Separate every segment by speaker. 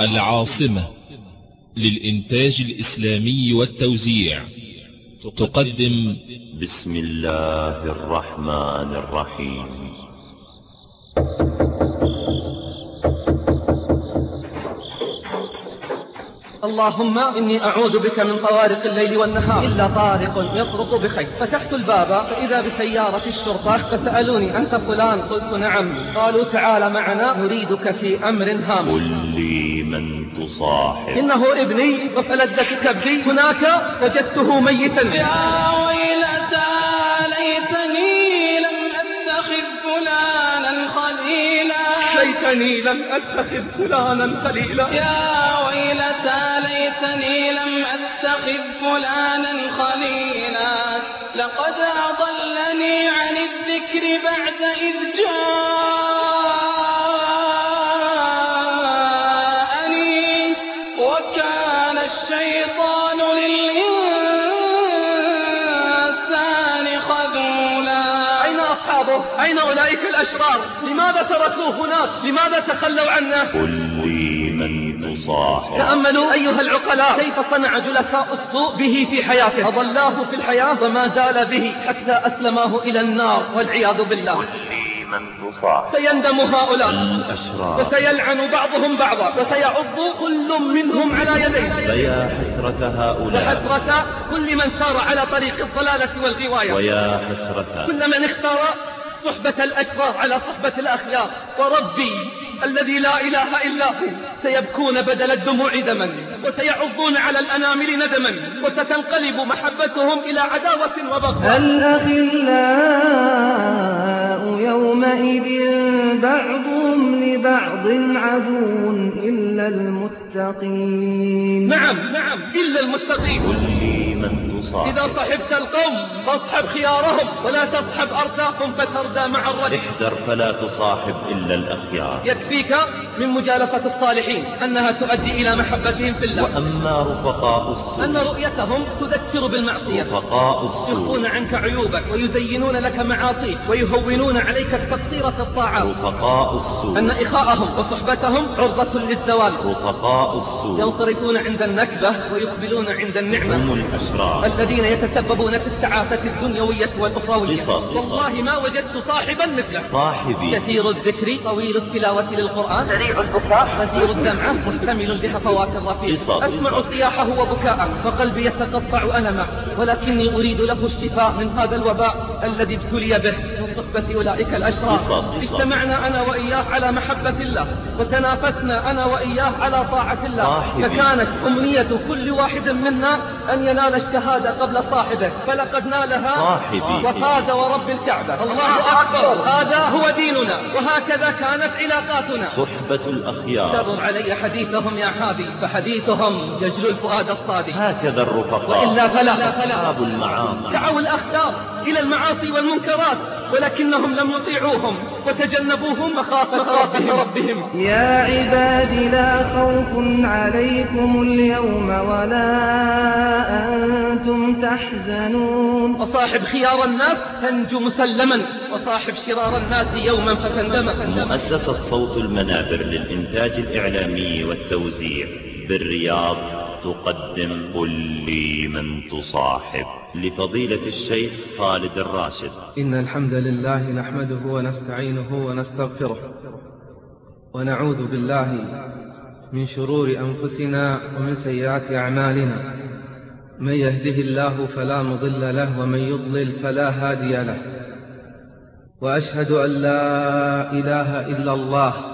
Speaker 1: العاصمة للإنتاج الإسلامي والتوزيع. تقدم
Speaker 2: بسم الله الرحمن الرحيم.
Speaker 3: اللهم إني أعوذ بك من طوارق الليل والنهار. إلا طارق يطرق بخير. فتحت الباب فإذا بسيارة الشرطة فسألوني أنت فلان؟ قلت نعم. قالوا تعال معنا نريدك في أمر هام.
Speaker 2: قل لي من تصاحب
Speaker 3: إنه ابني وفلذة كبدي هناك وجدته ميتا.
Speaker 4: يا ويلتى ليتني لم أتخذ فلانا خليلا.
Speaker 3: ليتني لم أتخذ فلانا خليلا.
Speaker 4: يا ويلتى ليتني لم أتخذ فلانا خليلا. لقد أضلني عن الذكر بعد إذ جاءني
Speaker 3: الأشرار لماذا تركوه هناك؟ لماذا تخلوا عنه؟
Speaker 2: لي من تصاحب
Speaker 3: تأملوا أيها العقلاء كيف صنع جلساء السوء به في حياته؟ أضلاه في الحياة وما زال به حتى أسلماه إلى النار والعياذ بالله.
Speaker 2: من
Speaker 3: سيندم هؤلاء.
Speaker 2: الأشرار.
Speaker 3: وسيلعن بعضهم بعضا. وسيعض كل منهم على يديه.
Speaker 2: فيا حسرة هؤلاء.
Speaker 3: وحسرة كل من سار على طريق الضلالة والغواية.
Speaker 2: ويا حسرة.
Speaker 3: كل من اختار صحبة الأشرار على صحبة الأخيار. وربي الذي لا إله إلا هو سيبكون بدل الدموع دما وسيعضون على الأنامل ندما وستنقلب محبتهم إلى عداوة وبغضاء.
Speaker 5: الأخلاء يومئذ بعضهم لبعض عدو إلا المتقين.
Speaker 3: نعم نعم إلا المتقين.
Speaker 2: قل لي من تصاحب
Speaker 3: إذا صحبت القوم فاصحب خيارهم ولا تصحب أرزاقهم فتردى مع الرجل.
Speaker 2: احذر فلا تصاحب إلا الأخيار.
Speaker 3: يكفيك من مجالسة الصالحين أنها تؤدي إلى محبتهم في الله.
Speaker 2: وأما رفقاء
Speaker 3: أن
Speaker 2: السوء
Speaker 3: رؤيتهم تذكر بالمعصية.
Speaker 2: رفقاء السوء.
Speaker 3: يخفون عنك عيوبك ويزينون لك معاصيك ويهونون عليك التقصير في الطاعات
Speaker 2: رفقاء السوء.
Speaker 3: أن إخاءهم وصحبتهم عرضة للزوال.
Speaker 2: رفقاء السوء.
Speaker 3: ينصرفون عند النكبة ويقبلون عند النعمة.
Speaker 2: هم الأشرار
Speaker 3: الذين يتسببون في التعاسة الدنيوية والأخروية. والله ما وجدت صاحبا مثله.
Speaker 2: صاحبي.
Speaker 3: كثير الذكر طويل التلاوة للقرآن. سريع البكاء. غزير الدمعة محتمل بهفوات الرفيق. أسمع صياحه وبكاءه فقلبي يتقطع ألما. ولكني أريد له الشفاء من هذا الوباء الذي ابتلي به. صحبة أولئك الأشرار. اجتمعنا أنا وإياه على محبة الله وتنافسنا أنا وإياه على طاعة الله.
Speaker 2: صاحبي.
Speaker 3: فكانت أمنية كل واحد منا أن ينال الشهادة قبل صاحبه فلقد نالها
Speaker 2: صاحبي.
Speaker 3: وفاز ورب الكعبة. الله أكبر. هذا هو ديننا وهكذا كانت علاقاتنا.
Speaker 2: صحبة الأخيار.
Speaker 3: كرر علي حديثهم يا حادي فحديثهم يجلو الفؤاد الصادق
Speaker 2: هكذا الرفقاء.
Speaker 3: وإلا فلا.
Speaker 2: أصحاب المعاصي.
Speaker 3: دعوا الأخيار إلى المعاصي والمنكرات ولكنهم لم يطيعوهم وتجنبوهم مخافة ربهم, ربهم.
Speaker 5: يا عباد لا خوف عليكم اليوم ولا أنتم تحزنون.
Speaker 3: وصاحب خيار الناس تنجو مسلما وصاحب شرار الناس يوما فتندم
Speaker 2: مؤسسة صوت المنابر. للإنتاج الإعلامي والتوزيع. بالرياض تقدم قل لي من تصاحب. لفضيلة الشيخ خالد الراشد.
Speaker 6: إن الحمد لله نحمده ونستعينه ونستغفره. ونعوذ بالله من شرور أنفسنا ومن سيئات أعمالنا. من يهده الله فلا مضل له ومن يضلل فلا هادي له. وأشهد أن لا إله إلا الله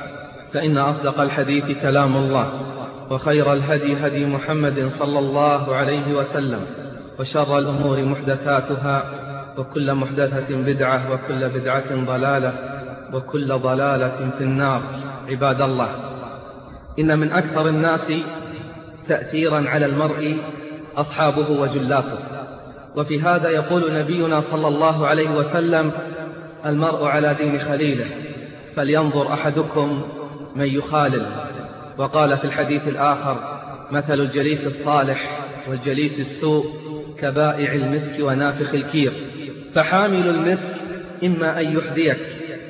Speaker 3: فإن أصدق الحديث كلام الله وخير الهدي هدي محمد صلى الله عليه وسلم وشر الأمور محدثاتها وكل محدثة بدعة وكل بدعة ضلالة وكل ضلالة في النار عباد الله. إن من أكثر الناس تأثيرا على المرء أصحابه وجلاسه وفي هذا يقول نبينا صلى الله عليه وسلم المرء على دين خليله فلينظر أحدكم من يخالل. وقال في الحديث الآخر مثل الجليس الصالح والجليس السوء كبائع المسك ونافخ الكير. فحامل المسك إما أن يحذيك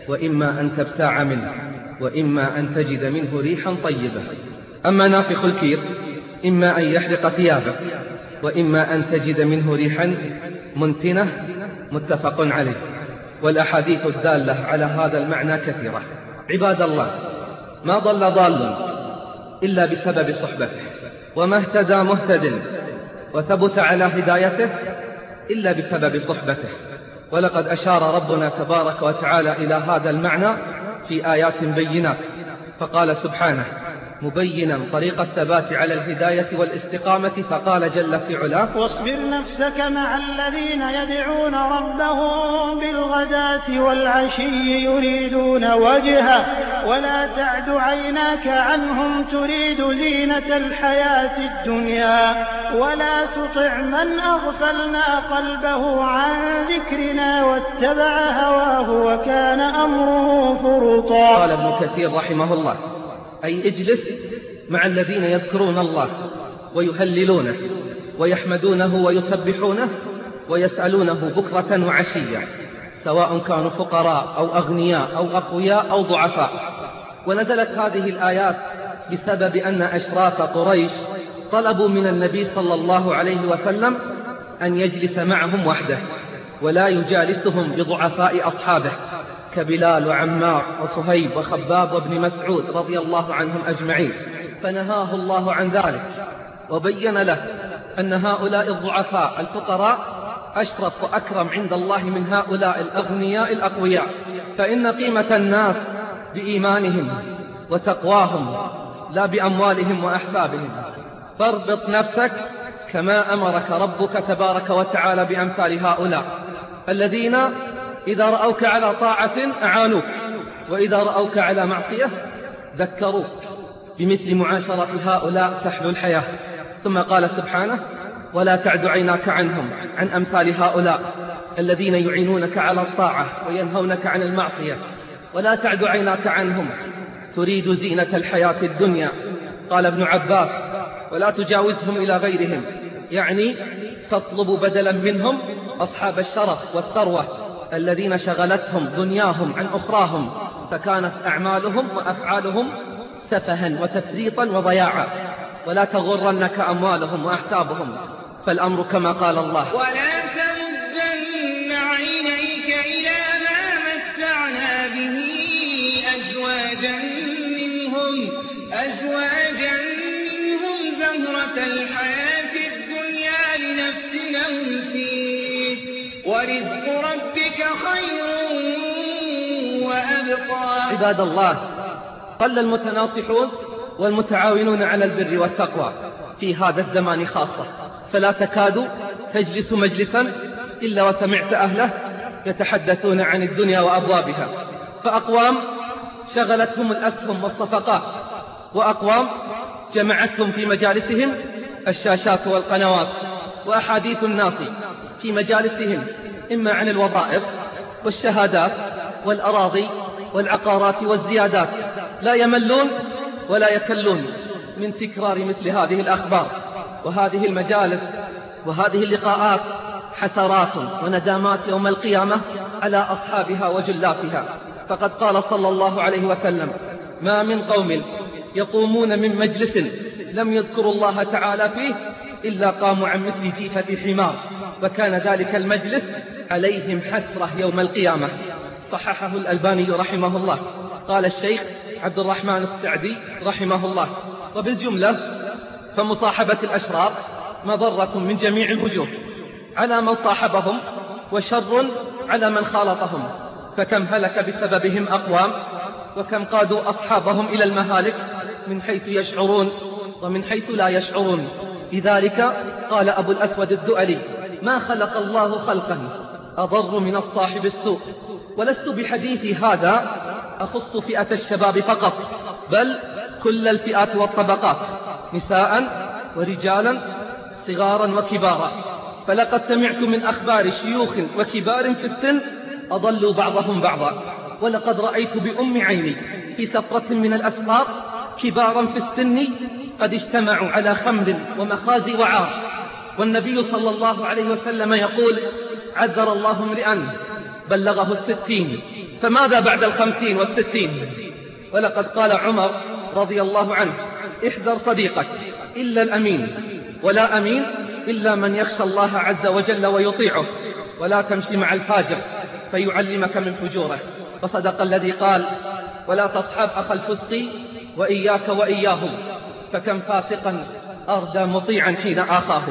Speaker 3: وإما أن تبتاع منه وإما أن تجد منه ريحا طيبة. أما نافخ الكير إما أن يحرق ثيابك وإما أن تجد منه ريحا منتنة. متفق عليه. والأحاديث الدالة على هذا المعنى كثيرة. عباد الله ما ضل ضال إلا بسبب صحبته وما اهتدى مهتد وثبت على هدايته إلا بسبب صحبته. ولقد أشار ربنا تبارك وتعالى إلى هذا المعنى في آيات بينات فقال سبحانه مبينا طريق الثبات على الهداية والاستقامة فقال جل في علاه
Speaker 7: واصبر نفسك مع الذين يدعون ربهم بالغداة والعشي يريدون وجهه ولا تعد عيناك عنهم تريد زينة الحياة الدنيا ولا تطع من أغفلنا قلبه عن ذكرنا واتبع هواه وكان أمره فرطا.
Speaker 3: قال ابن كثير رحمه الله أي اجلس مع الذين يذكرون الله ويهللونه ويحمدونه ويسبحونه ويسألونه بكرة وعشية سواء كانوا فقراء أو أغنياء أو أقوياء أو ضعفاء. ونزلت هذه الآيات بسبب أن أشراف قريش طلبوا من النبي صلى الله عليه وسلم أن يجلس معهم وحده ولا يجالسهم بضعفاء أصحابه. كبلال وعمار وصهيب وخباب وابن مسعود رضي الله عنهم أجمعين فنهاه الله عن ذلك وبين له أن هؤلاء الضعفاء الفقراء أشرف وأكرم عند الله من هؤلاء الأغنياء الأقوياء فإن قيمة الناس بإيمانهم وتقواهم لا بأموالهم وأحبابهم. فاربط نفسك كما أمرك ربك تبارك وتعالى بأمثال هؤلاء الذين إذا رأوك على طاعة أعانوك وإذا رأوك على معصية ذكروك بمثل معاشرة هؤلاء تحلو الحياة. ثم قال سبحانه ولا تعد عيناك عنهم عن أمثال هؤلاء الذين يعينونك على الطاعة وينهونك عن المعصية. ولا تعد عيناك عنهم تريد زينة الحياة الدنيا. قال ابن عباس ولا تجاوزهم إلى غيرهم. يعني تطلب بدلا منهم أصحاب الشرف والثروة. الذين شغلتهم دنياهم عن أخراهم فكانت أعمالهم وأفعالهم سفها وتفريطا وضياعا ولا تغرنك أموالهم وأحسابهم فالأمر كما قال الله.
Speaker 8: ولا تمدن عينيك إلى ما متعنا به أزواجا منهم أزواجا منهم زهرة الحياة
Speaker 3: عباد الله قل المتناصحون والمتعاونون على البر والتقوى في هذا الزمان خاصة. فلا تكاد تجلس مجلسا إلا وسمعت أهله يتحدثون عن الدنيا وأبوابها. فأقوام شغلتهم الأسهم والصفقات وأقوام جمعتهم في مجالسهم الشاشات والقنوات وأحاديث الناس في مجالسهم إما عن الوظائف والشهادات والأراضي والعقارات والزيادات. لا يملون ولا يكلون من تكرار مثل هذه الأخبار. وهذه المجالس وهذه اللقاءات حسرات وندامات يوم القيامة على أصحابها وجلاتها. فقد قال صلى الله عليه وسلم ما من قوم يقومون من مجلس لم يذكروا الله تعالى فيه إلا قاموا عن مثل جيفة حمار. وكان ذلك المجلس عليهم حسرة يوم القيامة. صححه الألباني رحمه الله. قال الشيخ عبد الرحمن السعدي رحمه الله. وبالجملة فمصاحبة الأشرار مضرة من جميع الوجوه. على من صاحبهم وشر على من خالطهم. فكم هلك بسببهم أقوام وكم قادوا أصحابهم إلى المهالك من حيث يشعرون ومن حيث لا يشعرون. لذلك قال أبو الأسود الدؤلي ما خلق الله خلقا أضر من الصاحب السوء. ولست بحديثي هذا أخص فئة الشباب فقط بل كل الفئات والطبقات نساء ورجالا صغارا وكبارا. فلقد سمعت من أخبار شيوخ وكبار في السن أضلوا بعضهم بعضا. ولقد رأيت بأم عيني في سفرة من الأسفار كبارا في السن قد اجتمعوا على خمر ومخازي وعار. والنبي صلى الله عليه وسلم يقول عذر الله امرئا بلغه الستين. فماذا بعد الخمسين والستين؟ ولقد قال عمر رضي الله عنه احذر صديقك إلا الأمين. ولا أمين إلا من يخشى الله عز وجل ويطيعه. ولا تمشي مع الفاجر فيعلمك من فجوره. وصدق الذي قال ولا تصحب أخ الفسق وإياك وإياه فكم فاسقا أردى مطيعا حين آخاه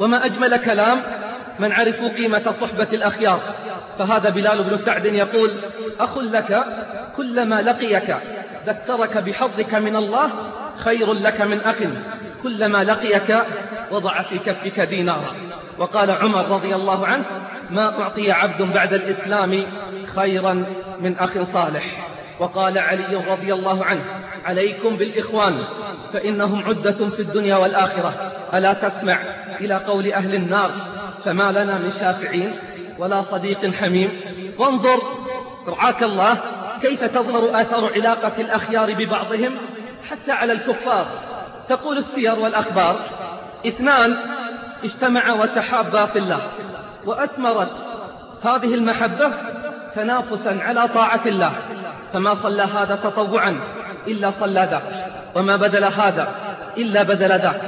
Speaker 3: وما أجمل كلام من عرفوا قيمة صحبة الأخيار. فهذا بلال بن سعد يقول أخ لك كلما لقيك ذكرك بحظك من الله خير لك من أخ. كلما لقيك وضع في كفك دينارا وقال عمر رضي الله عنه ما أعطي عبد بعد الإسلام خيرا من أخ صالح. وقال علي رضي الله عنه عليكم بالإخوان فإنهم عدة في الدنيا والآخرة. ألا تسمع إلى قول أهل النار؟ فما لنا من شافعين ولا صديق حميم. وانظر رعاك الله كيف تظهر آثار علاقة الأخيار ببعضهم حتى على الكفار. تقول السير والأخبار اثنان اجتمعا وتحابا في الله وأثمرت هذه المحبة تنافسا على طاعة الله. فما صلى هذا تطوعا إلا صلى ذاك. وما بدل هذا إلا بدل ذاك.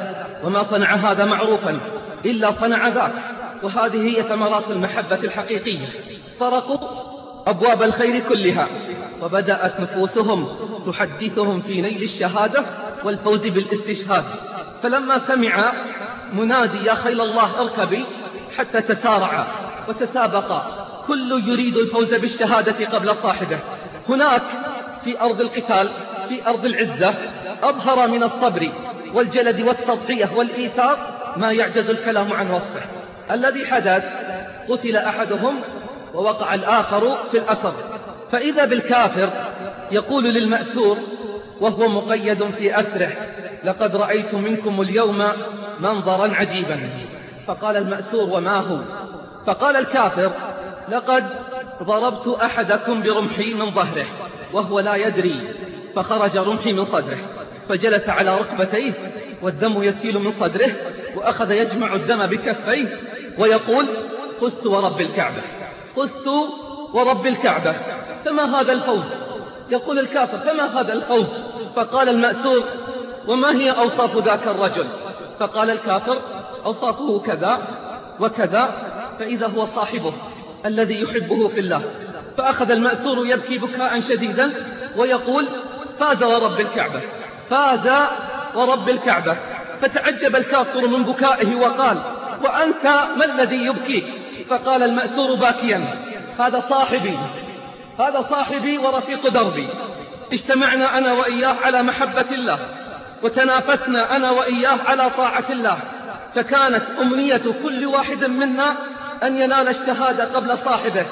Speaker 3: وما صنع هذا معروفا إلا صنع ذاك. وهذه هي ثمرات المحبة الحقيقية. طرقوا أبواب الخير كلها وبدأت نفوسهم تحدثهم في نيل الشهادة والفوز بالاستشهاد. فلما سمع منادي يا خيل الله اركبي حتى تسارع وتسابق كل يريد الفوز بالشهادة قبل صاحبه. هناك في أرض القتال في أرض العزة أظهر من الصبر والجلد والتضحية والإيثار ما يعجز الكلام عن وصفه. الذي حدث قتل أحدهم ووقع الآخر في الأثر. فإذا بالكافر يقول للمأسور وهو مقيد في أسره لقد رأيت منكم اليوم منظرا عجيبا. فقال المأسور وما هو؟ فقال الكافر لقد ضربت أحدكم برمحي من ظهره وهو لا يدري فخرج رمحي من صدره فجلس على ركبتيه والدم يسيل من صدره وأخذ يجمع الدم بكفيه ويقول قست ورب الكعبة قست ورب الكعبة فما هذا الفوز يقول الكافر فما هذا الفوز فقال المأسور وما هي أوصاف ذاك الرجل؟ فقال الكافر أوصافه كذا وكذا فإذا هو صاحبه الذي يحبه في الله. فأخذ المأسور يبكي بكاء شديدا ويقول فاز ورب الكعبة فاز ورب الكعبة. فتعجب الكافر من بكائه وقال وأنت ما الذي يبكيك؟ فقال المأسور باكيا هذا صاحبي هذا صاحبي ورفيق دربي. اجتمعنا أنا وإياه على محبة الله وتنافسنا أنا وإياه على طاعة الله. فكانت أمنية كل واحد منا أن ينال الشهادة قبل صاحبه.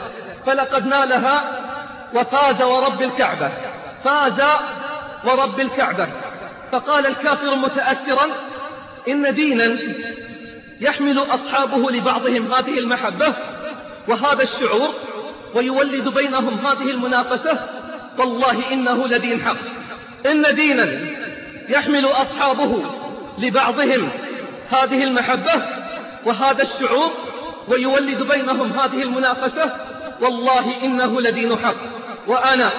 Speaker 3: فلقد نالها وفاز ورب الكعبة فاز ورب الكعبة. فقال الكافر متأثرا إن دينا يحمل أصحابه لبعضهم هذه المحبة وهذا الشعور ويولد بينهم هذه المنافسة والله إنه لدين حق. إن دينا يحمل أصحابه لبعضهم هذه المحبة وهذا الشعور ويولد بينهم هذه المنافسة والله إنه لدين حق. وأنا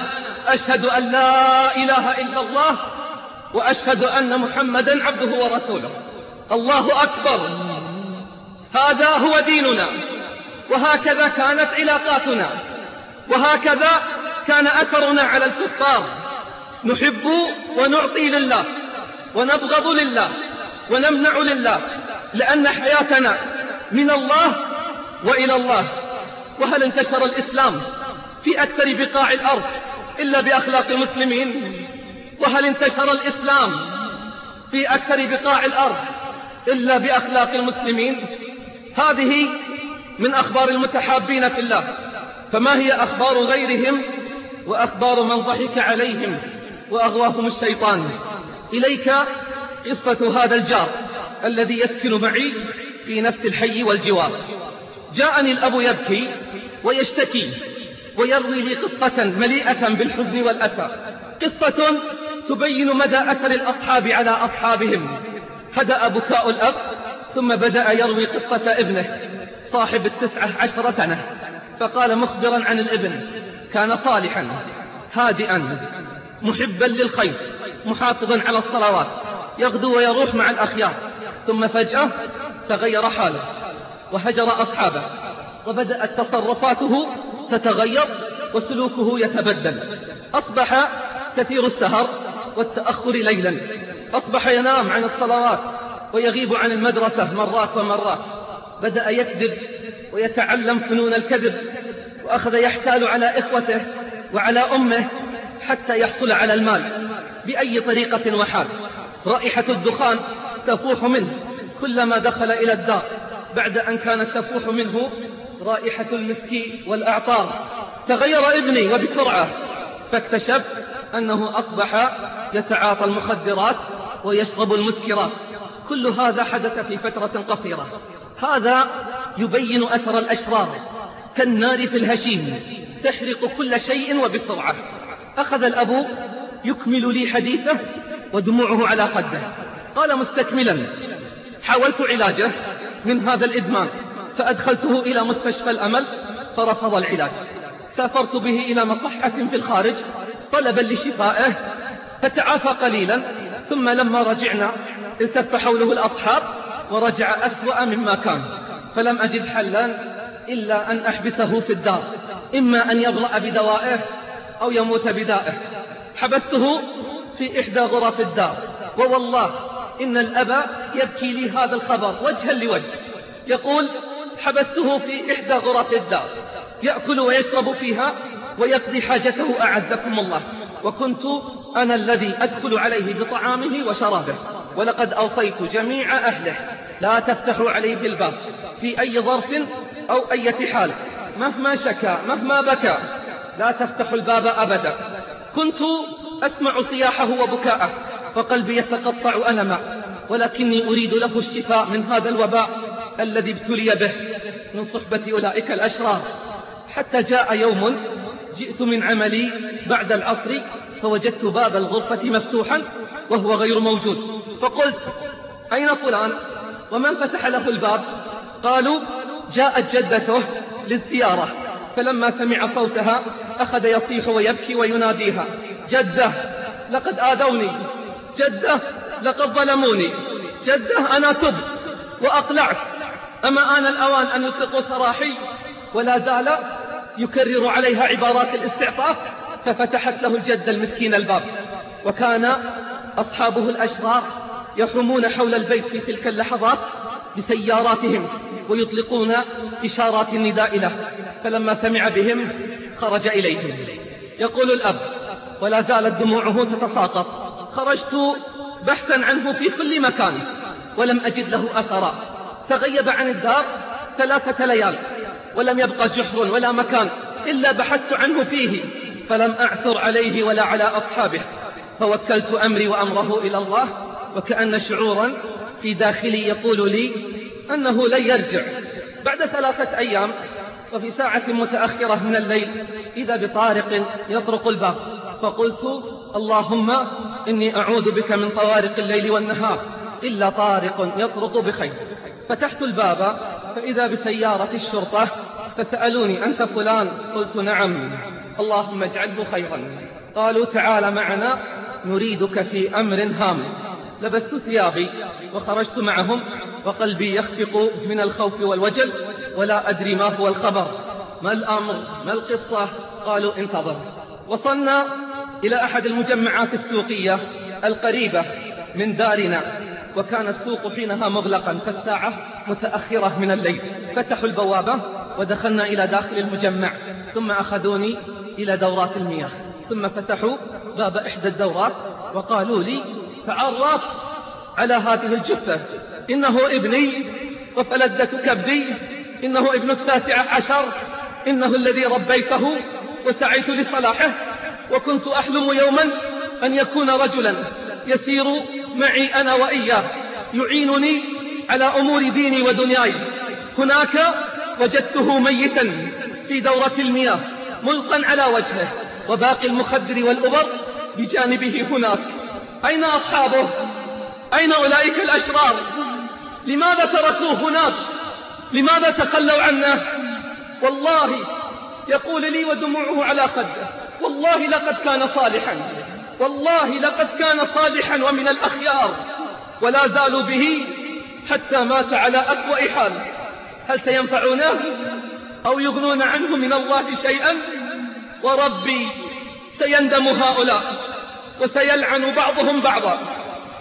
Speaker 3: أشهد أن لا إله إلا الله وأشهد أن محمدا عبده ورسوله. الله أكبر. هذا هو ديننا. وهكذا كانت علاقاتنا. وهكذا كان أثرنا على الكفار. نحب ونعطي لله ونبغض لله ونمنع لله لأن حياتنا من الله وإلى الله. وهل انتشر الإسلام في أكثر بقاع الأرض إلا بأخلاق المسلمين؟ وهل انتشر الإسلام في أكثر بقاع الأرض إلا بأخلاق المسلمين؟ هذه من أخبار المتحابين في الله. فما هي أخبار غيرهم وأخبار من ضحك عليهم وأغواهم الشيطان؟ إليك قصة هذا الجار الذي يسكن معي في نفس الحي والجوار. جاءني الأب يبكي ويشتكي ويروي لي قصة مليئة بالحزن والأسى قصة تبين مدى أثر الأصحاب على أصحابهم. هدأ بكاء الأب ثم بدأ يروي قصة ابنه صاحب التسعة عشر سنة. فقال مخبرا عن الابن كان صالحا هادئا محبا للخير محافظا على الصلوات يغدو ويروح مع الأخيار ثم فجأة تغير حاله وهجر أصحابه وبدأت تصرفاته تتغير وسلوكه يتبدل. أصبح كثير السهر والتأخر ليلا أصبح ينام عن الصلوات ويغيب عن المدرسة مرات ومرات. بدأ يكذب ويتعلم فنون الكذب وأخذ يحتال على إخوته وعلى أمه حتى يحصل على المال بأي طريقة وحال. رائحة الدخان تفوح منه كلما دخل إلى الدار. بعد أن كانت تفوح منه رائحة المسك والأعطار تغير ابني وبسرعة. فاكتشف أنه أصبح يتعاطى المخدرات ويشرب المسكرات. كل هذا حدث في فترة قصيرة. هذا يبين أثر الأشرار. كالنار في الهشيم تحرق كل شيء وبسرعة. أخذ الأب يكمل لي حديثه ودموعه على خده قال مستكملا حاولت علاجه من هذا الإدمان فأدخلته إلى مستشفى الأمل فرفض العلاج. سافرت به إلى مصحة في الخارج طلبا لشفائه فتعافى قليلا ثم لما رجعنا التف حوله الأصحاب ورجع أسوأ مما كان. فلم أجد حلا إلا أن أحبسه في الدار. إما أن يبرأ بدوائه أو يموت بدائه. حبسته في إحدى غرف الدار. ووالله إن الأب يبكي لي هذا الخبر وجها لوجه. يقول حبسته في إحدى غرف الدار. يأكل ويشرب فيها ويقضي حاجته أعزكم الله. وكنت أنا الذي أدخل عليه بطعامه وشرابه ولقد أوصيت جميع أهله. لا تفتحوا عليه الباب في أي ظرف أو أي حال مهما شكى مهما بكى. لا تفتحوا الباب أبدا. كنت أسمع صياحه وبكاءه فقلبي يتقطع ألما ولكني أريد له الشفاء من هذا الوباء الذي ابتلي به من صحبة أولئك الأشرار. حتى جاء يوم جئت من عملي بعد العصر فوجدت باب الغرفة مفتوحا وهو غير موجود. فقلت أين فلان؟ ومن فتح له الباب؟ قالوا جاءت جدته للزيارة. فلما سمع صوتها أخذ يصيح ويبكي ويناديها جدة لقد آذوني. جدة لقد ظلموني. جدة أنا تبت وأقلعت. أما آن الأوان أن يطلقوا سراحي ولا زال يكرر عليها عبارات الاستعطاف ففتحت له الجدة المسكين الباب وكان أصحابه الأشرار يحرمون حول البيت في تلك اللحظات بسياراتهم ويطلقون إشارات النداء له فلما سمع بهم خرج إليهم. يقول الأب ولا زالت دموعه تتساقط خرجت بحثا عنه في كل مكان ولم أجد له أثرا تغيب عن الدار ثلاثة ليال ولم يبقى جحر ولا مكان إلا بحثت عنه فيه فلم أعثر عليه ولا على أصحابه. فوكلت أمري وأمره إلى الله وكأن شعورا في داخلي يقول لي أنه لن يرجع. بعد ثلاثة أيام وفي ساعة متأخرة من الليل إذا بطارق يطرق الباب فقلت اللهم إني أعوذ بك من طوارق الليل والنهار إلا طارق يطرق بخير. فتحت الباب فإذا بسيارة الشرطة فسألوني أنت فلان؟ قلت نعم. اللهم اجعله خيرا. قالوا تعال معنا نريدك في أمر هام. لبست ثيابي وخرجت معهم وقلبي يخفق من الخوف والوجل ولا أدري ما هو الخبر. ما الأمر؟ ما القصة؟ قالوا انتظر. وصلنا إلى أحد المجمعات السوقية القريبة من دارنا وكان السوق حينها مغلقا فالساعة متأخرة من الليل. فتحوا البوابة ودخلنا إلى داخل المجمع ثم أخذوني إلى دورات المياه ثم فتحوا باب إحدى الدورات وقالوا لي تعرف على هذه الجثة إنه ابني وفلذة كبدي إنه ابن التاسع عشر إنه الذي ربيته وسعيت لصلاحه وكنت أحلم يوما أن يكون رجلا يسير معي أنا وإياه يعينني على أمور ديني ودنياي. هناك وجدته ميتا في دورة المياه ملقا على وجهه وباقي المخدر والأبر بجانبه هناك. أين أصحابه؟ أين أولئك الأشرار؟ لماذا تركوه هناك؟ لماذا تخلوا عنه؟ والله يقول لي ودموعه على خده والله لقد كان صالحا والله لقد كان صالحا ومن الأخيار ولا زالوا به حتى مات على أسوأ حال. هل سينفعونه أو يغنون عنه من الله شيئا؟ وربي سيندم هؤلاء وسيلعن بعضهم بعضا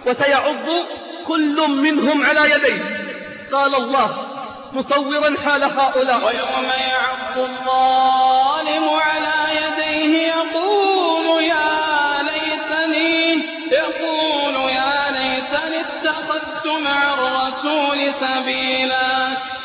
Speaker 3: وسيعض كل منهم على يديه. قال الله مصورا حال هؤلاء.
Speaker 4: ويوم يعض الظالم على يديه يقول يا ليتني يقول يا ليتني اتخذت مع الرسول سبيلا.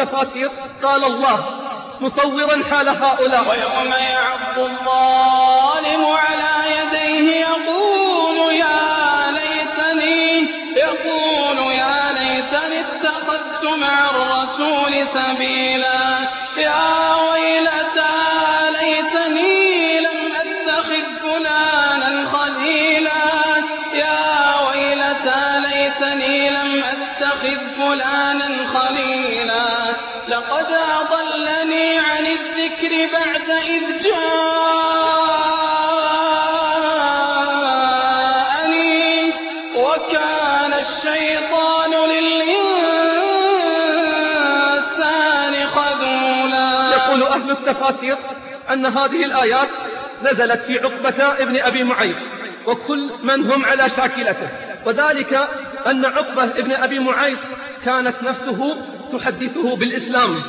Speaker 3: التفاسير قال الله مصورا حال هؤلاء.
Speaker 4: ويوم يعض الظالم على يديه يقول يا ليتني يقول يا ليتني اتخذت مع الرسول سبيلا. الذكر بعد إذ جاءني وكان الشيطان للإنسان خذولا.
Speaker 3: يقول أهل التفاسير أن هذه الآيات نزلت في عقبة ابن أبي معيط وكل من هم على شاكلته. وذلك أن عقبة ابن أبي معيط كانت نفسه تحدثه بالإسلام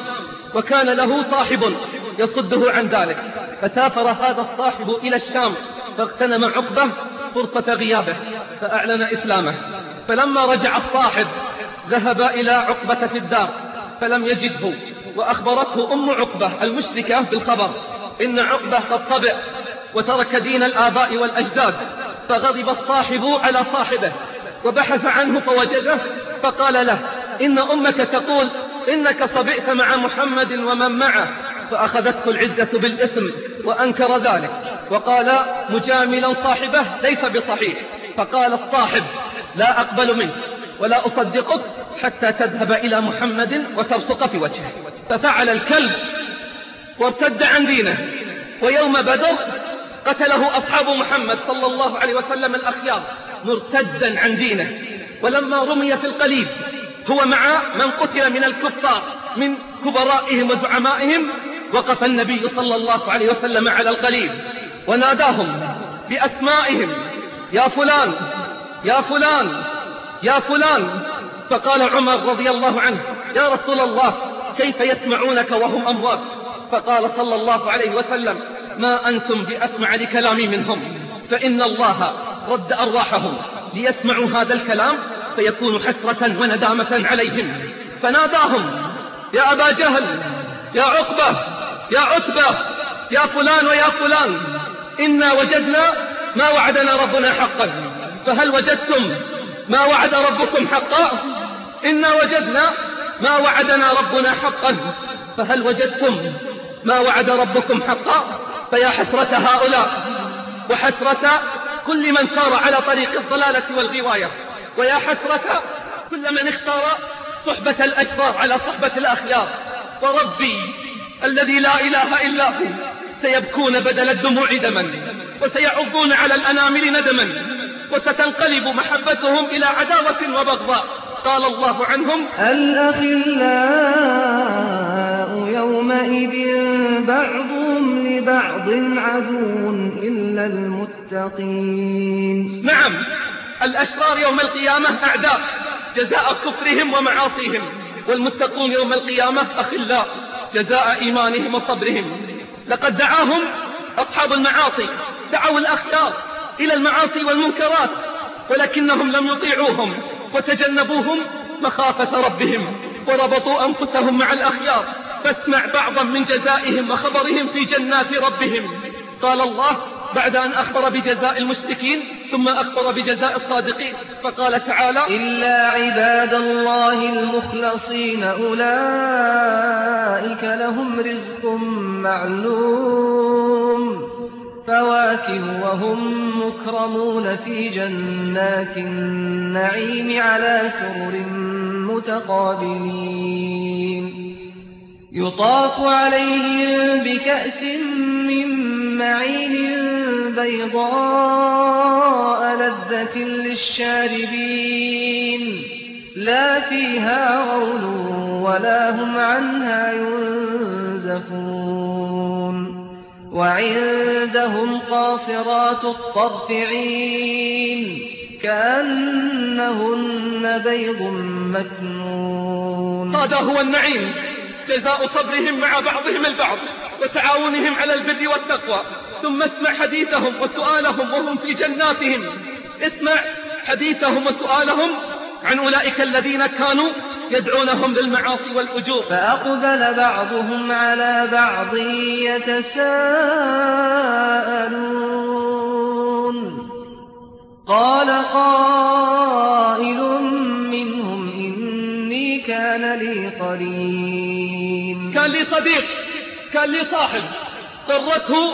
Speaker 3: وكان له صاحب يصده عن ذلك. فسافر هذا الصاحب إلى الشام فاغتنم عقبة فرصة غيابه فأعلن إسلامه. فلما رجع الصاحب ذهب إلى عقبة في الدار فلم يجده وأخبرته أم عقبة المشركة بالخبر إن عقبة قد طبع وترك دين الآباء والأجداد فغضب الصاحب على صاحبه وبحث عنه فوجده فقال له إن أمك تقول إنك صبئت مع محمد ومن معه. فأخذته العزة بالإثم وأنكر ذلك وقال مجاملا صاحبه ليس بصحيح. فقال الصاحب لا أقبل منك ولا أصدقك حتى تذهب إلى محمد وتبصق في وجهه. ففعل الكلب وارتد عن دينه ويوم بدر قتله أصحاب محمد صلى الله عليه وسلم الأخيار مرتدا عن دينه. ولما رمي في القليب هو مع من قتل من الكفار من كبرائهم وزعمائهم وقف النبي صلى الله عليه وسلم على القليب وناداهم بأسمائهم يا فلان يا فلان يا فلان. فقال عمر رضي الله عنه يا رسول الله كيف يسمعونك وهم أموات؟ فقال صلى الله عليه وسلم ما أنتم بأسمع لكلامي منهم فإن الله رد أرواحهم ليسمعوا هذا الكلام فيكون حسرة وندامة عليهم. فناداهم يا أبا جهل يا عقبة يا عتبة يا فلان ويا فلان إنا وجدنا ما وعدنا ربنا حقا. فهل وجدتم ما وعد ربكم حقا؟ إنا وجدنا ما وعدنا ربنا حقا. فهل وجدتم ما وعد ربكم حقا؟ فيا حسرة هؤلاء. وحسرة كل من سار على طريق الضلالة والغواية. ويا حسرة كل من اختار صحبة الأشرار على صحبة الأخيار. وربي الذي لا إله إلا هو. سيبكون بدل الدموع دما وسيعضون على الأنامل ندما وستنقلب محبتهم إلى عداوة وبغضاء. قال الله عنهم
Speaker 5: الأخلاء يومئذ بعضهم لبعض عدو إلا المتقين.
Speaker 3: نعم الأشرار يوم القيامة أعداء جزاء كفرهم ومعاصيهم والمتقون يوم القيامة أخلاء. جزاء إيمانهم وصبرهم. لقد دعاهم أصحاب المعاصي دعوا الأخيار إلى المعاصي والمنكرات ولكنهم لم يطيعوهم وتجنبوهم مخافة ربهم وربطوا أنفسهم مع الأخيار. فاسمع بعضا من جزائهم وخبرهم في جنات ربهم. قال الله بعد أن أخبر بجزاء المشركين ثم أخبر بجزاء الصادقين. فقال تعالى
Speaker 5: إلا عباد الله المخلصين أولئك لهم رزق معلوم فواكه وهم مكرمون في جنات النعيم على سرر متقابلين. يطاف عليهم بكأس من معين بيضاء لذة للشاربين لا فيها غول ولا هم عنها ينزفون وعندهم قاصرات الطرف عين كأنهن بيض مكنون
Speaker 3: هذا هو النعيم جزاء صبرهم مع بعضهم البعض وتعاونهم على البر والتقوى. ثم اسمع حديثهم وسؤالهم وهم في جناتهم. اسمع حديثهم وسؤالهم عن أولئك الذين كانوا يدعونهم للمعاصي والفجور
Speaker 5: فأقبل بعضهم على بعض يتساءلون. قال قائل منهم إني كان لي قرين
Speaker 3: كان لي صديق كان لي صاحب غرته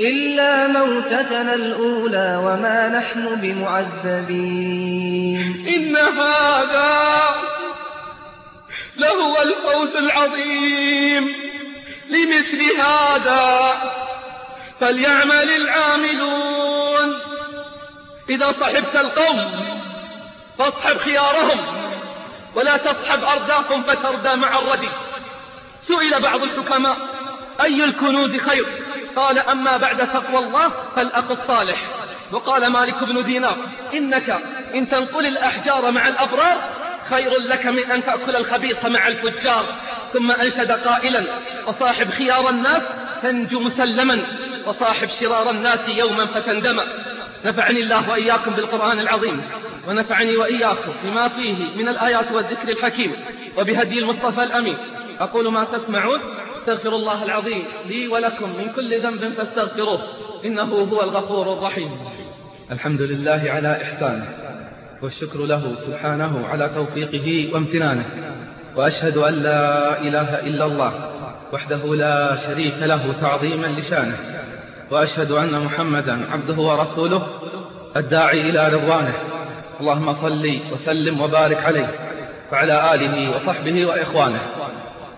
Speaker 5: إلا موتتنا الأولى وما نحن بمعذبين.
Speaker 3: إن هذا لهو الفوز العظيم. لمثل هذا فليعمل العاملون. إذا صحبت القوم فاصحب خيارهم ولا تصحب أرداكم فتردى مع الردي. سئل بعض الحكماء أي الكنوز خير؟ قال أما بعد تقوى الله فالأخ الصالح. وقال مالك بن دينار إنك إن تنقل الأحجار مع الأبرار خير لك من أن تأكل الخبيث مع الفجار. ثم أنشد قائلا وصاحب خيار الناس تنجو مسلما وصاحب شرار الناس يوما فتندم. نفعني الله وإياكم بالقرآن العظيم ونفعني وإياكم بما فيه من الآيات والذكر الحكيم وبهدي المصطفى الأمين. أقول ما تسمعون استغفر الله العظيم لي ولكم من كل ذنب فاستغفروه إنه هو الغفور الرحيم.
Speaker 6: الحمد لله على إحسانه والشكر له سبحانه على توفيقه وامتنانه وأشهد أن لا إله إلا الله وحده لا شريك له تعظيما لشانه وأشهد أن محمدا عبده ورسوله الداعي إلى رضوانه. اللهم صل وسلم وبارك عليه وعلى آله وصحبه وإخوانه.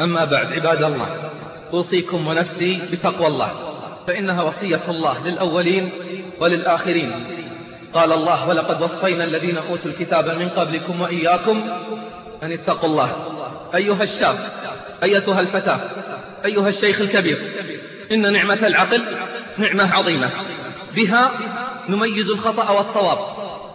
Speaker 6: أما بعد عباد الله أوصيكم ونفسي بتقوى الله فإنها وصية الله للأولين وللآخرين. قال الله ولقد وصينا الذين أوتوا الكتاب من قبلكم وإياكم أن اتقوا الله. أيها الشاب أيتها الفتاة أيها الشيخ الكبير إن نعمة العقل نعمة عظيمة.
Speaker 3: بها نميز الخطأ والصواب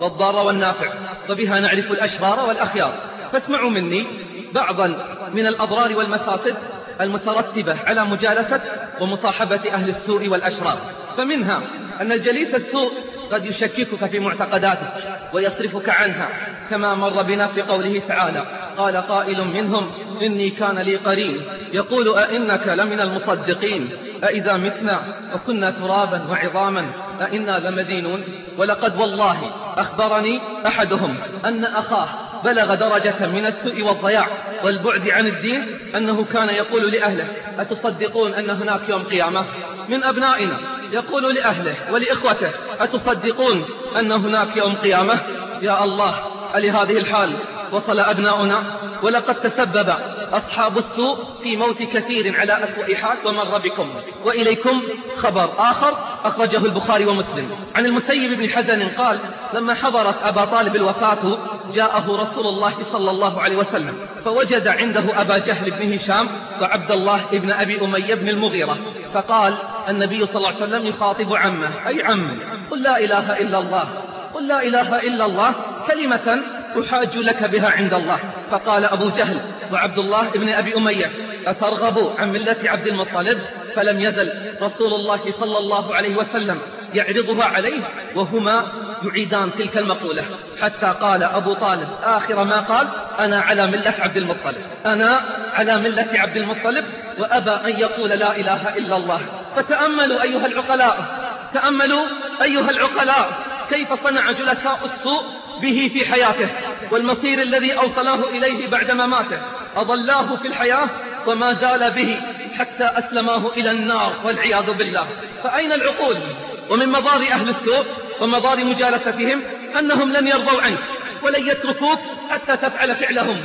Speaker 3: والضار والنافع وبها نعرف الأشرار والأخيار. فاسمعوا مني بعضا من الأضرار والمفاسد المترتبة على مجالسة ومصاحبة أهل السوء والأشرار. فمنها أن الجليس السوء قد يشككك في معتقداتك ويصرفك عنها كما مر بنا في قوله تعالى قال قائل منهم إني كان لي قرين. يقول أئنك لمن المصدقين؟ أئذا متنا وكنا ترابا وعظاما أئنا لمدينون؟ ولقد والله أخبرني أحدهم أن أخاه بلغ درجة من السوء والضياع والبعد عن الدين أنه كان يقول لأهله أتصدقون أن هناك يوم قيامة؟ من أبنائنا يقول لأهله ولإخوته أتصدقون أن هناك يوم قيامة؟ يا الله ألهذه الحال وصل أبناؤنا ولقد تسبب أصحاب السوء في موت كثير على أسوأ حال ومر بكم. وإليكم خبر آخر أخرجه البخاري ومسلم. عن المسيب بن حزن قال لما حضرت أبا طالب الوفاة جاءه رسول الله صلى الله عليه وسلم فوجد عنده أبا جهل بن هشام وعبد الله بن أبي أمية بن المغيرة. فقال النبي صلى الله عليه وسلم يخاطب عمه أي عم؟ قل لا إله إلا الله. قل لا إله إلا الله. كلمة أحاج لك بها عند الله. فقال أبو جهل وعبد الله بن أبي أمية أترغب عن ملة عبد المطلب؟ فلم يزل. رسول الله صلى الله عليه وسلم يعرضها عليه وهما يعيدان تلك المقولة. حتى قال أبو طالب آخر ما قال أنا على ملة عبد المطلب. أنا على ملة عبد المطلب وأبى أن يقول لا إله إلا الله. فتأملوا أيها العقلاء. تأملوا أيها العقلاء. كيف صنع جلساء السوء به في حياته والمصير الذي أوصلاه إليه بعد مماته. أضلاه في الحياة وما زال به حتى أسلماه إلى النار والعياذ بالله. فأين العقول؟ ومن مضار أهل السوء ومضار مجالستهم أنهم لن يرضوا عنك ولن يتركوك حتى تفعل فعلهم.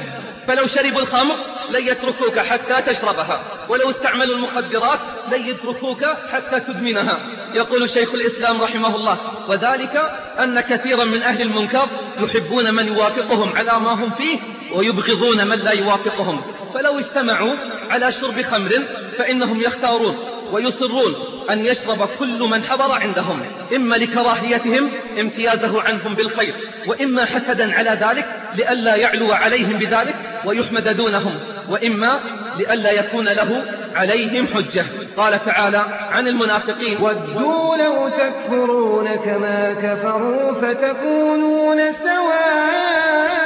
Speaker 3: فلو شربوا الخمر لن يتركوك حتى تشربها. ولو استعملوا المخدرات لن يتركوك حتى تدمنها. يقول شيخ الإسلام رحمه الله وذلك أن كثيرا من أهل المنكر يحبون من يوافقهم على ما هم فيه ويبغضون من لا يوافقهم. فلو اجتمعوا على شرب خمر فإنهم يختارون ويصرون أن يشرب كل من حضر عندهم إما لكراهيتهم امتيازه عنهم بالخير وإما حسدا على ذلك لئلا يعلو عليهم بذلك ويحمد دونهم. وإما لئلا يكون له عليهم حجة. قال تعالى عن المنافقين.
Speaker 9: ودوا لو تكفرون كما كفروا فتكونون سواء.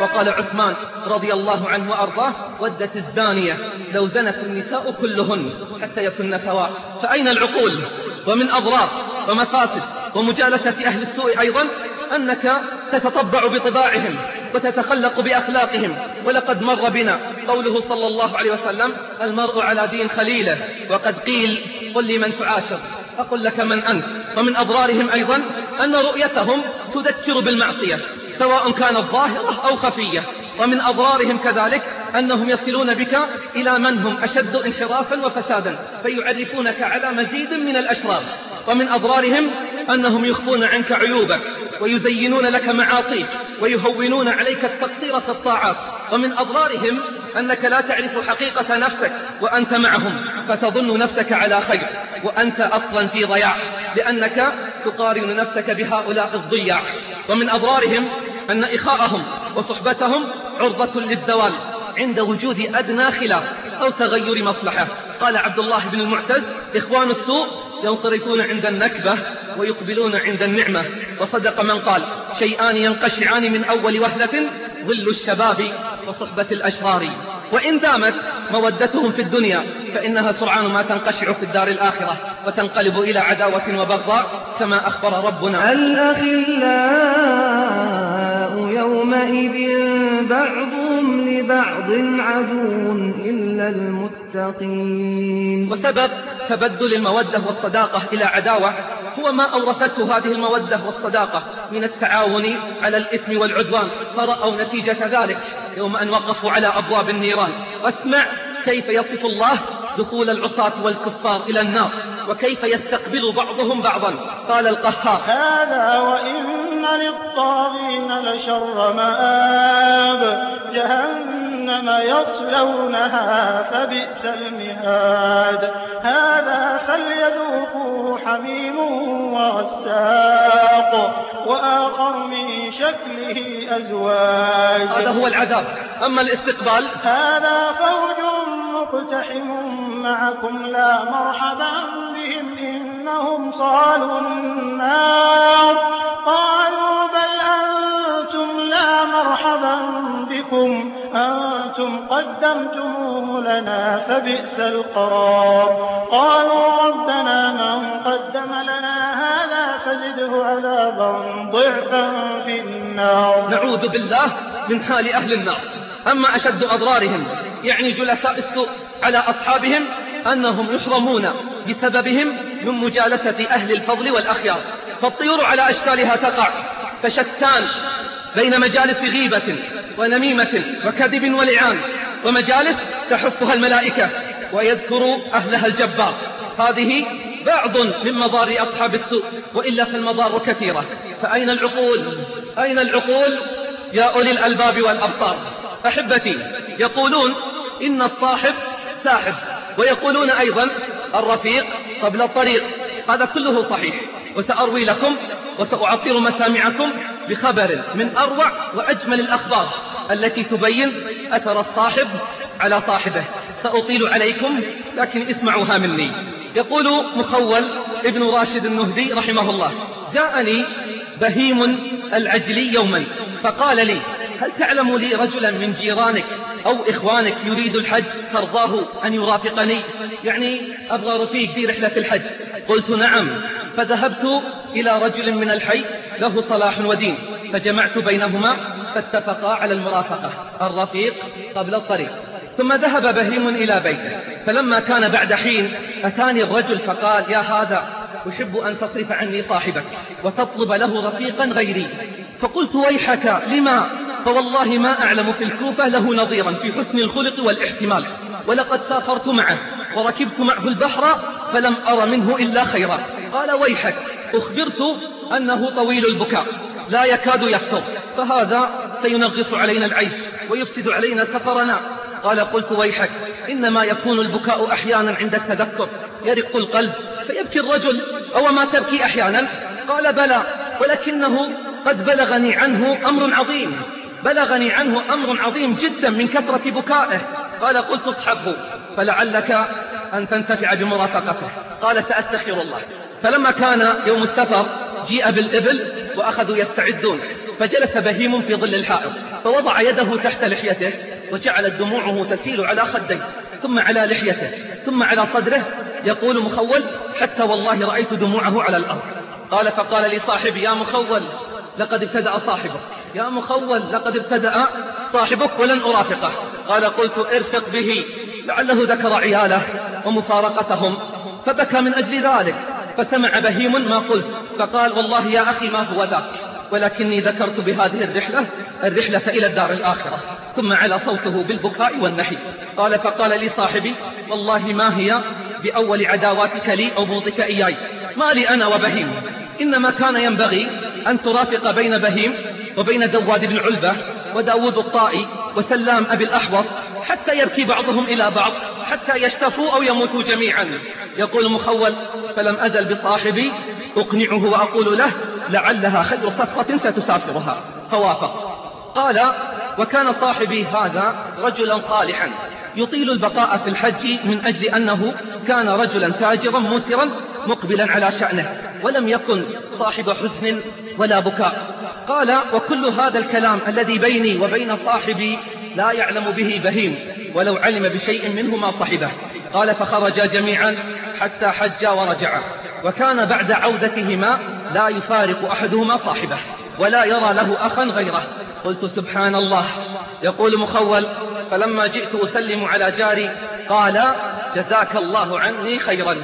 Speaker 3: وقال عثمان رضي الله عنه وأرضاه ودت الزانية. لو زنت النساء كلهن حتى يكن سواء. فأين العقول؟ ومن أضرار ومفاسد ومجالسة أهل السوء أيضا أنك تتطبع بطباعهم. وتتخلق بأخلاقهم. ولقد مر بنا قوله صلى الله عليه وسلم المرء على دين خليله. وقد قيل قل لي من تعاشر. أقول لك من أنت. ومن أضرارهم أيضا أن رؤيتهم تذكر بالمعصية سواء كانت ظاهرة أو خفية. ومن أضرارهم كذلك أنهم يصلون بك إلى من هم أشد انحرافا وفسادا فيعرفونك على مزيد من الأشرار. ومن أضرارهم أنهم يخفون عنك عيوبك ويزينون لك معاصيك. ويهونون عليك التقصير في الطاعات ومن أضرارهم أنك لا تعرف حقيقة نفسك وأنت معهم فتظن نفسك على خير وأنت أصلا في ضياع لأنك تقارن نفسك بهؤلاء الضياع. ومن أضرارهم أن إخاءهم وصحبتهم عرضة للزوال عند وجود أدنى خلاف أو تغير مصلحة. قال عبد الله بن المعتز إخوان السوء ينصرفون عند النكبة ويقبلون عند النعمة. وصدق من قال شيئان ينقشعان من أول وهلة ظل الشباب وصحبة الأشرار. وإن دامت مودتهم في الدنيا فإنها سرعان ما تنقشع في الدار الآخرة وتنقلب إلى عداوة وبغضاء كما أخبر ربنا.
Speaker 9: الأخلاء يومئذ بعضهم لبعض عدو إلا المتقين.
Speaker 3: وسبب تبدل المودة والصداقة إلى عداوة هو ما أورثته هذه المودة والصداقة من التعاون على الإثم والعدوان فرأوا نتيجة ذلك يوم أن وقفوا على أبواب النيران. واسمع كيف يصف الله دخول العصاة والكفار إلى النار وكيف يستقبل بعضهم بعضا. قال القهار.
Speaker 7: هذا وإن للطاغين لشر مآب. جهنم جهنم يصلونها فبئس المهاد. هذا فليذوقوه حميم وغساق وآخر من شكله أزواج.
Speaker 3: هذا هو العذاب. أما الاستقبال؟
Speaker 7: هذا فوج مقتحم معكم لا مرحبا بهم إنهم صالوا النار. قالوا بل أنتم لا مرحبا بكم. أنتم قدمتموه لنا فبئس القرار قالوا ربنا من قدم لنا هذا فزده عذابا ضعفا في النار
Speaker 3: نعوذ بالله من حال أهل النار. أما أشد أضرارهم يعني جلساء السوء على أصحابهم أنهم يحرمون بسببهم من مجالسة أهل الفضل والأخيار. فالطيور على أشكالها تقع فشتان بين مجالس غيبة ونميمة وكذب ولعان ومجالس تحفها الملائكة ويذكر أهلها الجبار. هذه بعض من مضار أصحاب السوء وإلا فالمضار كثيرة. فأين العقول؟ أين العقول؟ يا أولي الألباب والأبصار. أحبتي يقولون إن الصاحب ساحب ويقولون أيضا الرفيق قبل الطريق. هذا كله صحيح. وسأروي لكم وسأعطر مسامعكم بخبر من أروع وأجمل الأخبار التي تبين أثر الصاحب على صاحبه. سأطيل عليكم لكن اسمعوها مني. يقول مخول ابن راشد النهدي رحمه الله جاءني بهيم العجلي يوما فقال لي هل تعلم لي رجلا من جيرانك أو إخوانك يريد الحج؟ ترضاه أن يرافقني. يعني أبغى رفيق في رحلة الحج. قلت نعم فذهبت إلى رجل من الحي له صلاح ودين فجمعت بينهما فاتفقا على المرافقة الرفيق قبل الطريق. ثم ذهب بهيم إلى بيته فلما كان بعد حين أتاني الرجل فقال يا هذا أحب أن تصرف عني صاحبك وتطلب له رفيقا غيري. فقلت ويحك لما؟ فوالله ما أعلم في الكوفة له نظيرا في حسن الخلق والاحتمال ولقد سافرت معه. وركبت معه البحر فلم أر منه إلا خيرا. قال ويحك أخبرت أنه طويل البكاء لا يكاد يفطر فهذا سينغص علينا العيش ويفسد علينا سفرنا. قال قلت ويحك إنما يكون البكاء أحيانا عند التذكر يرق القلب فيبكي الرجل أو ما تبكي أحيانا؟ قال بلى ولكنه قد بلغني عنه أمر عظيم بلغني عنه أمر عظيم جدا من كثرة بكائه. قال قلت اصحبه فلعلك أن تنتفع بمرافقته. قال سأستخير الله. فلما كان يوم السفر جيء بالإبل وأخذوا يستعدون. فجلس بهيم في ظل الحائط. فوضع يده تحت لحيته وجعلت دموعه تسيل على خديه ثم على لحيته ثم على صدره يقول مخول حتى والله رأيت دموعه على الأرض. قال فقال لي صاحبي يا مخول لقد ابتدأ صاحبك. يا مخول لقد ابتدأ صاحبك ولن أرافقه. قال قلت ارفق به. لعله ذكر عياله ومفارقتهم فبكى من أجل ذلك فسمع بهيم ما قلت فقال والله يا أخي ما هو ذاك ولكني ذكرت بهذه الرحلة الرحلة إلى الدار الآخرة ثم على صوته بالبكاء والنحي قال فقال لي صاحبي والله ما هي بأول عداواتك لي أو بغضك إياي ما لي أنا وبهيم إنما كان ينبغي أن ترافق بين بهيم وبين دواد بن علبة وداود الطائي وسلام أبي الأحوص حتى يبكي بعضهم إلى بعض حتى يشتفوا أو يموتوا جميعا. يقول مخول فلم أزل بصاحبي أقنعه وأقول له لعلها خير صفقة ستسافرها. فوافق. قال وكان صاحبي هذا رجلا صالحا يطيل البقاء في الحج من أجل أنه كان رجلا تاجرا مسرا مقبلا على شأنه ولم يكن صاحب حزن ولا بكاء. قال وكل هذا الكلام الذي بيني وبين صاحبي لا يعلم به بهيم ولو علم بشيء منه ما صحبه. قال فخرجا جميعا حتى حجا ورجعا وكان بعد عودتهما لا يفارق أحدهما صاحبه ولا يرى له أخا غيره. قلت سبحان الله. يقول مخول فلما جئت أسلم على جاري قال جزاك الله عني خيرا.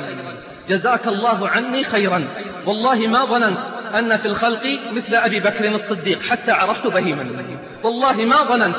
Speaker 3: جزاك الله عني خيرا. والله ما ظننت أن في الخلق مثل أبي بكر الصديق حتى عرفت بهيما. والله ما ظننت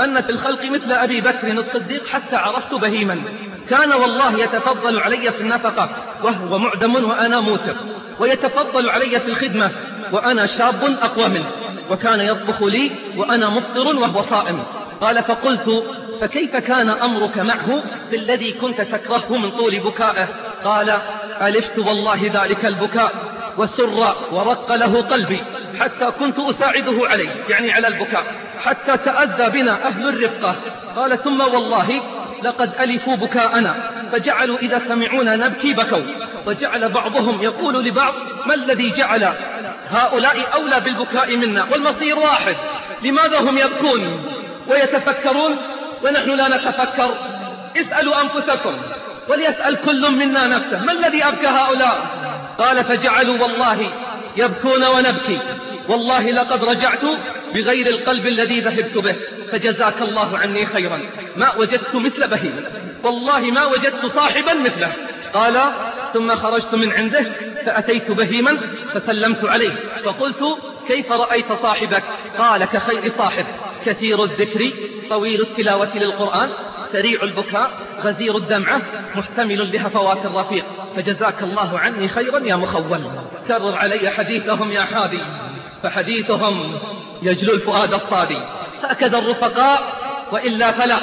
Speaker 3: أن في الخلق مثل أبي بكر الصديق حتى عرفت بهيما. كان والله يتفضل علي في النفقة وهو معدم وأنا موتر. ويتفضل علي في الخدمة وأنا شاب أقوى منه. وكان يطبخ لي وأنا مفطر وهو صائم. قال فقلت فكيف كان أمرك معه في الذي كنت تكرهه من طول بكائه؟ قال ألفت والله ذلك البكاء. وسر ورق له قلبي حتى كنت أساعده عليه يعني على البكاء حتى تأذى بنا أهل الرفقة. قال ثم والله لقد ألفوا بكاءنا فجعلوا إذا سمعونا نبكي بكوا. وجعل بعضهم يقول لبعض ما الذي جعل هؤلاء أولى بالبكاء منا؟ والمصير واحد لماذا هم يبكون ويتفكرون؟ ونحن لا نتفكر. اسألوا أنفسكم وليسأل كل منا نفسه ما الذي أبكى هؤلاء؟ قال فجعلوا والله يبكون ونبكي. والله لقد رجعت بغير القلب الذي ذهبت به فجزاك الله عني خيرا. ما وجدت مثل بهيم والله ما وجدت صاحبا مثله. قال ثم خرجت من عنده فأتيت بهيما فسلمت عليه فقلت كيف رأيت صاحبك؟ قال كخير صاحب كثير الذكر طويل التلاوة للقرآن سريع البكاء غزير الدمعة محتمل لهفوات الرفيق. فجزاك الله عني خيرا يا مخول. كرر علي حديثهم يا حادي. فحديثهم يجلو الفؤاد الصادي. هكذا الرفقاء وإلا فلا.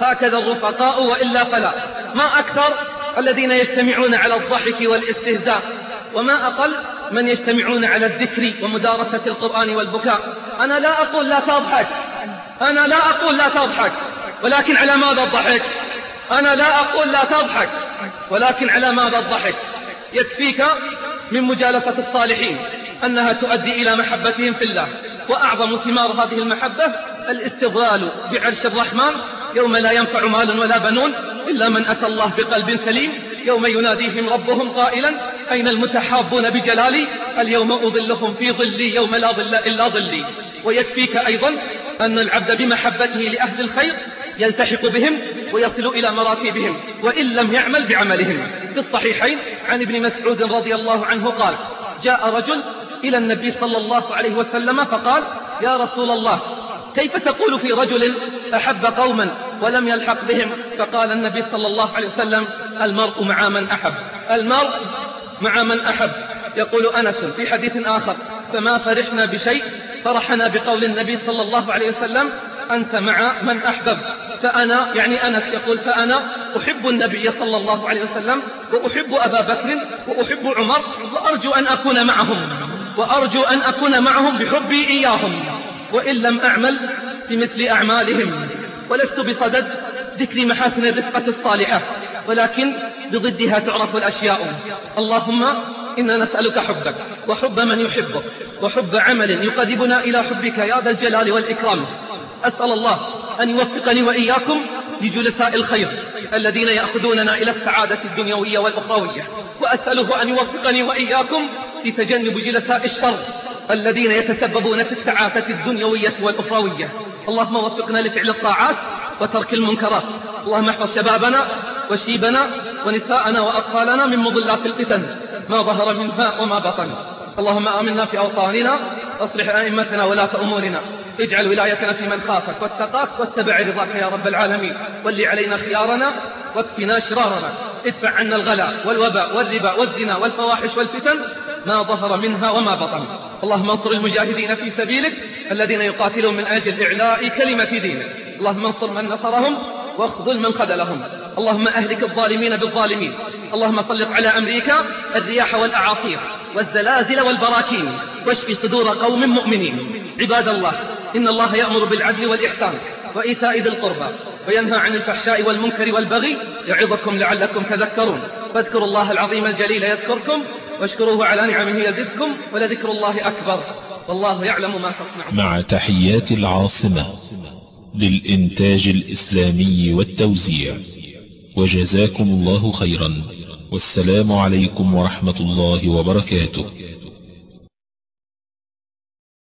Speaker 3: هكذا الرفقاء وإلا فلا. ما أكثر؟ الذين يجتمعون على الضحك والاستهزاء. وما أقل؟ من يجتمعون على الذكر ومدارسة القرآن والبكاء. أنا لا أقول لا تضحك. أنا لا أقول لا تضحك. ولكن على ماذا الضحك؟ أنا لا أقول لا تضحك ولكن على ماذا الضحك؟ يكفيك من مجالسة الصالحين أنها تؤدي إلى محبتهم في الله وأعظم ثمار هذه المحبة الاستظلال بعرش الرحمن يوم لا ينفع مال ولا بنون إلا من أتى الله بقلب سليم يوم يناديهم ربهم قائلا أين المتحابون بجلالي؟ اليوم أظلهم في ظلي يوم لا ظل إلا ظلي. ويكفيك أيضا أن العبد بمحبته لأهل الخير يلتحق بهم ويصل إلى مراتبهم وإن لم يعمل بعملهم. في الصحيحين عن ابن مسعود رضي الله عنه قال جاء رجل إلى النبي صلى الله عليه وسلم فقال يا رسول الله كيف تقول في رجل أحب قوما ولم يلحق بهم؟ فقال النبي صلى الله عليه وسلم المرء مع من أحب. المرء مع من أحب. يقول أنس في حديث آخر فما فرحنا بشيء فرحنا بقول النبي صلى الله عليه وسلم أنت مع من أحبب. فأنا يعني أنس يقول فأنا أحب النبي صلى الله عليه وسلم وأحب أبا بكر وأحب عمر وأرجو أن أكون معهم وأرجو أن أكون معهم بحبي إياهم وإن لم أعمل بمثل أعمالهم ولست بصدد ذكر محاسن الرفقة الصالحة ولكن بضدها تعرف الأشياء. اللهم إنا نسألك حبك وحب من يحبك وحب عمل يقربنا إلى حبك يا ذا الجلال والإكرام. أسأل الله أن يوفقني وإياكم لجلساء الخير الذين يأخذوننا إلى السعادة الدنيوية والأخروية. وأسأله أن يوفقني وإياكم لتجنب جلساء الشر الذين يتسببون في التعاسة الدنيوية والأخروية. اللهم وفقنا لفعل الطاعات وترك المنكرات. اللهم احفظ شبابنا وشيبنا ونساءنا وأطفالنا من مضلات الفتن ما ظهر منها وما بطن. اللهم آمنا في أوطاننا أصلح أئمتنا ولاة أمورنا. اجعل ولايتنا في من خافك. واتقاك واتبع رضاك يا رب العالمين. ولي علينا خيارنا واكفنا شرارنا ادفع عنا الغلا والوباء والربا والزنا والفواحش والفتن ما ظهر منها وما بطن. اللهم انصر المجاهدين في سبيلك الذين يقاتلون من أجل إعلاء كلمة دينك. اللهم انصر من نصرهم واخذل من خذلهم اللهم أهلك الظالمين بالظالمين. اللهم سلط على أمريكا الرياح والأعاصير والزلازل والبراكين واشف صدور قوم مؤمنين. عباد الله إن الله يأمر بالعدل والإحسان وإيتاء ذي القربى وينهى عن الفحشاء والمنكر والبغي يعظكم لعلكم تذكرون. فاذكروا الله العظيم الجليل يذكركم واشكروه على نعمه يزدكم ولذكر الله أكبر. والله يعلم ما تصنعون.
Speaker 1: مع تحيات العاصمة. للإنتاج الإسلامي والتوزيع. وجزاكم الله خيرا. والسلام عليكم ورحمة الله وبركاته.